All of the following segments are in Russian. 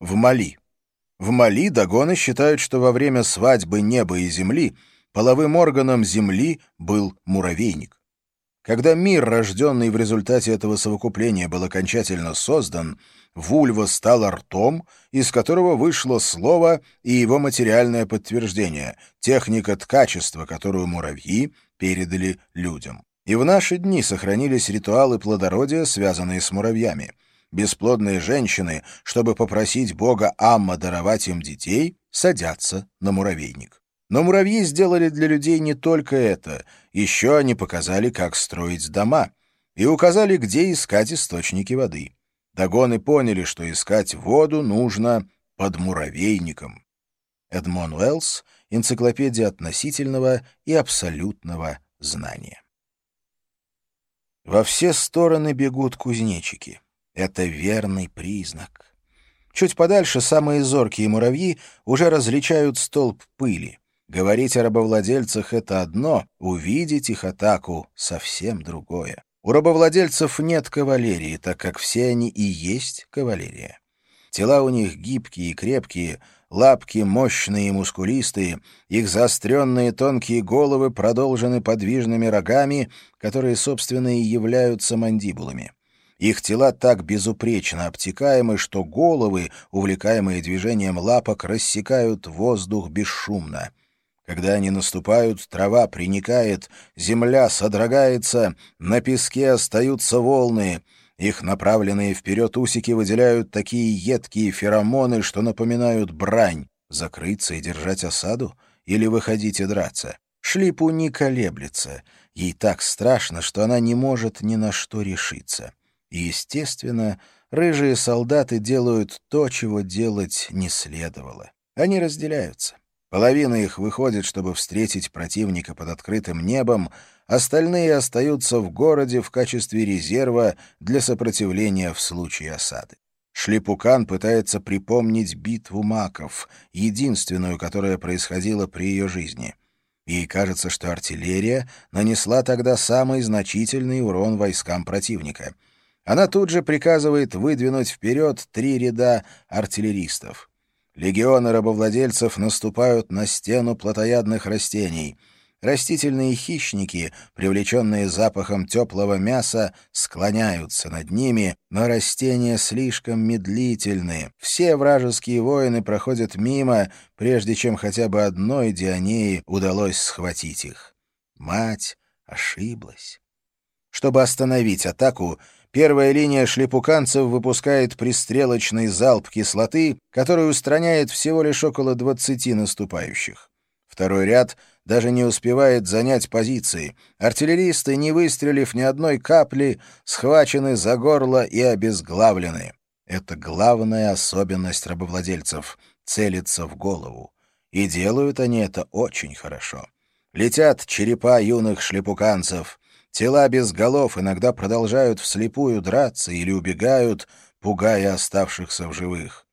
в Мали. В Мали догоны считают, что во время свадьбы неба и земли половым органом земли был муравейник. Когда мир, рожденный в результате этого совокупления, был окончательно создан, вульва стала ртом, из которого вышло слово и его материальное подтверждение, техника ткачества, которую муравьи передали людям. И в наши дни сохранились ритуалы плодородия, связанные с муравьями. Бесплодные женщины, чтобы попросить бога Амма даровать им детей, садятся на муравейник. Но муравьи сделали для людей не только это, еще они показали, как строить дома, и указали, где искать источники воды. Дагоны поняли, что искать воду нужно под муравейником. Эдмон Уэллс «Энциклопедия относительного и абсолютного знания». Во все стороны бегут кузнечики. Это верный признак. Чуть подальше самые зоркие муравьи уже различают столб пыли. Говорить о рабовладельцах — это одно, увидеть их атаку — совсем другое. У рабовладельцев нет кавалерии, так как все они и есть кавалерия. Тела у них гибкие и крепкие, лапки мощные и мускулистые, их заостренные тонкие головы продолжены подвижными рогами, которые, собственно, и являются мандибулами. Их тела так безупречно обтекаемы, что головы, увлекаемые движением лапок, рассекают воздух бесшумно. Когда они наступают, трава приникает, земля содрогается, на песке остаются волны. Их направленные вперед усики выделяют такие едкие феромоны, что напоминают брань. Закрыться и держать осаду? Или выходить и драться? Шлипу не колеблется. Ей так страшно, что она не может ни на что решиться. Естественно, рыжие солдаты делают то, чего делать не следовало. Они разделяются. Половина их выходит, чтобы встретить противника под открытым небом, остальные остаются в городе в качестве резерва для сопротивления в случае осады. Шлипукан пытается припомнить битву маков, единственную, которая происходила при ее жизни. Ей кажется, что артиллерия нанесла тогда самый значительный урон войскам противника. Она тут же приказывает выдвинуть вперед три ряда артиллеристов. Легионы рабовладельцев наступают на стену плотоядных растений. Растительные хищники, привлеченные запахом теплого мяса, склоняются над ними, но растения слишком медлительны. Все вражеские воины проходят мимо, прежде чем хотя бы одной Дионеи удалось схватить их. Мать ошиблась. Чтобы остановить атаку, Первая линия шлепуканцев выпускает пристрелочный залп кислоты, который устраняет всего лишь около 20 наступающих. Второй ряд даже не успевает занять позиции. Артиллеристы, не выстрелив ни одной капли, схвачены за горло и обезглавлены. Это главная особенность рабовладельцев — целиться в голову. И делают они это очень хорошо. Летят черепа юных шлепуканцев — Тела без голов иногда продолжают вслепую драться или убегают, пугая оставшихся в живых.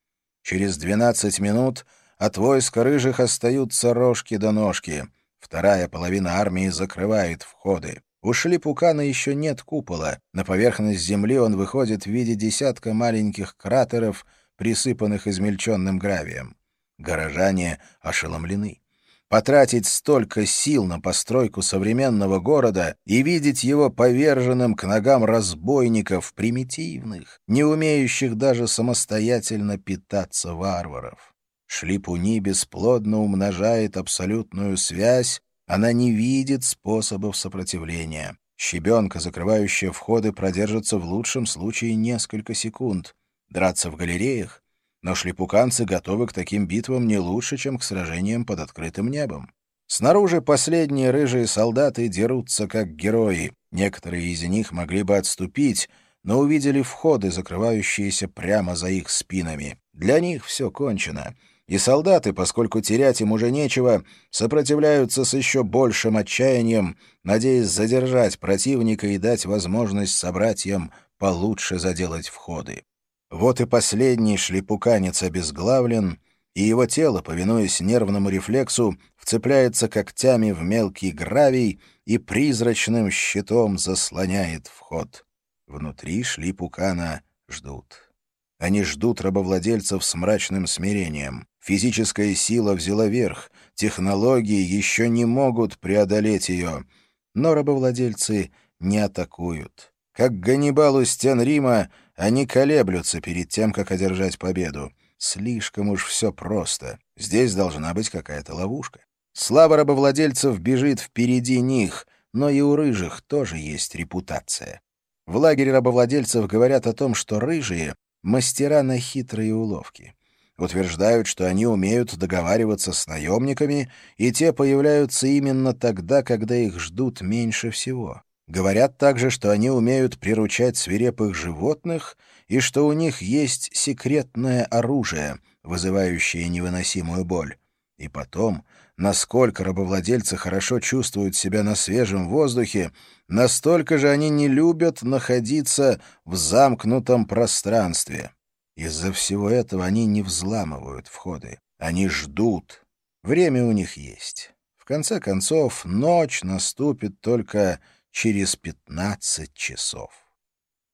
Через двенадцать минут от войска рыжих остаются рожки до ножки. Вторая половина армии закрывает входы. У Шлипукана еще нет купола. На поверхность земли он выходит в виде десятка маленьких кратеров, присыпанных измельченным гравием. Горожане ошеломлены потратить столько сил на постройку современного города и видеть его поверженным к ногам разбойников, примитивных, не умеющих даже самостоятельно питаться варваров. Шлипуни бесплодно умножает абсолютную связь, она не видит способов сопротивления. Щебенка, закрывающая входы, продержится в лучшем случае несколько секунд. Драться в галереях но шлипуканцы готовы к таким битвам не лучше, чем к сражениям под открытым небом. Снаружи последние рыжие солдаты дерутся как герои. Некоторые из них могли бы отступить, но увидели входы, закрывающиеся прямо за их спинами. Для них все кончено. И солдаты, поскольку терять им уже нечего, сопротивляются с еще большим отчаянием, надеясь задержать противника и дать возможность собратьям получше заделать входы. Вот и последний шлепуканец обезглавлен, и его тело, повинуясь нервному рефлексу, вцепляется когтями в мелкий гравий и призрачным щитом заслоняет вход. Внутри шлипукана ждут. Они ждут рабовладельцев с мрачным смирением. Физическая сила взяла верх, технологии еще не могут преодолеть ее. Но рабовладельцы не атакуют. Как Ганнибал у стен Рима, они колеблются перед тем, как одержать победу. Слишком уж все просто. Здесь должна быть какая-то ловушка. Слава рабовладельцев бежит впереди них, но и у рыжих тоже есть репутация. В лагере рабовладельцев говорят о том, что рыжие — мастера на хитрые уловки. Утверждают, что они умеют договариваться с наемниками, и те появляются именно тогда, когда их ждут меньше всего. Говорят также, что они умеют приручать свирепых животных и что у них есть секретное оружие, вызывающее невыносимую боль. И потом, насколько рабовладельцы хорошо чувствуют себя на свежем воздухе, настолько же они не любят находиться в замкнутом пространстве. Из-за всего этого они не взламывают входы. Они ждут. Время у них есть. В конце концов, ночь наступит только через пятнадцать часов.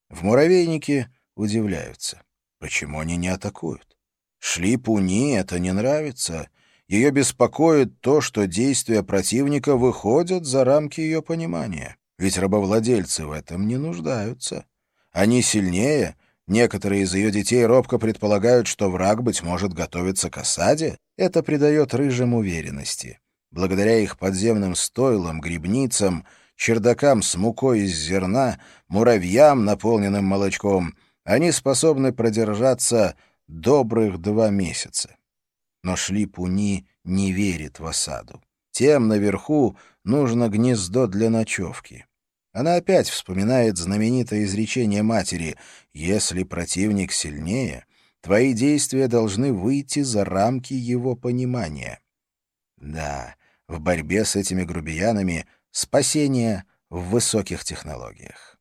В муравейнике удивляются. Почему они не атакуют? Шли Пуни это не нравится. Ее беспокоит то, что действия противника выходят за рамки ее понимания. Ведь рабовладельцы в этом не нуждаются. Они сильнее. Некоторые из ее детей робко предполагают, что враг, быть может, готовится к осаде. Это придает рыжим уверенности. Благодаря их подземным стойлам, грибницам — чердакам с мукой из зерна, муравьям, наполненным молочком, они способны продержаться добрых два месяца. Но Шлипуни не верит в осаду. Тем наверху нужно гнездо для ночевки. Она опять вспоминает знаменитое изречение матери «Если противник сильнее, твои действия должны выйти за рамки его понимания». Да, в борьбе с этими грубиянами — Спасение в высоких технологиях.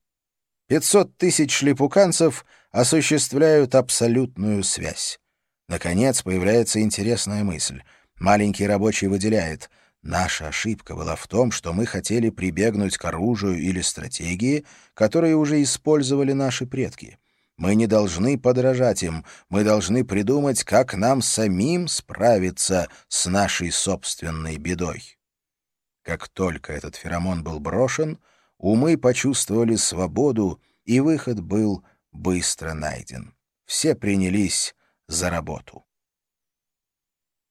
500 тысяч шлипуканцев осуществляют абсолютную связь. Наконец появляется интересная мысль. Маленький рабочий выделяет. Наша ошибка была в том, что мы хотели прибегнуть к оружию или стратегии, которые уже использовали наши предки. Мы не должны подражать им, мы должны придумать, как нам самим справиться с нашей собственной бедой. Как только этот феромон был брошен, умы почувствовали свободу, и выход был быстро найден. Все принялись за работу.